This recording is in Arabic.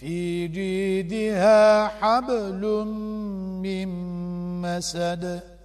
في جيدها حبل من مسد.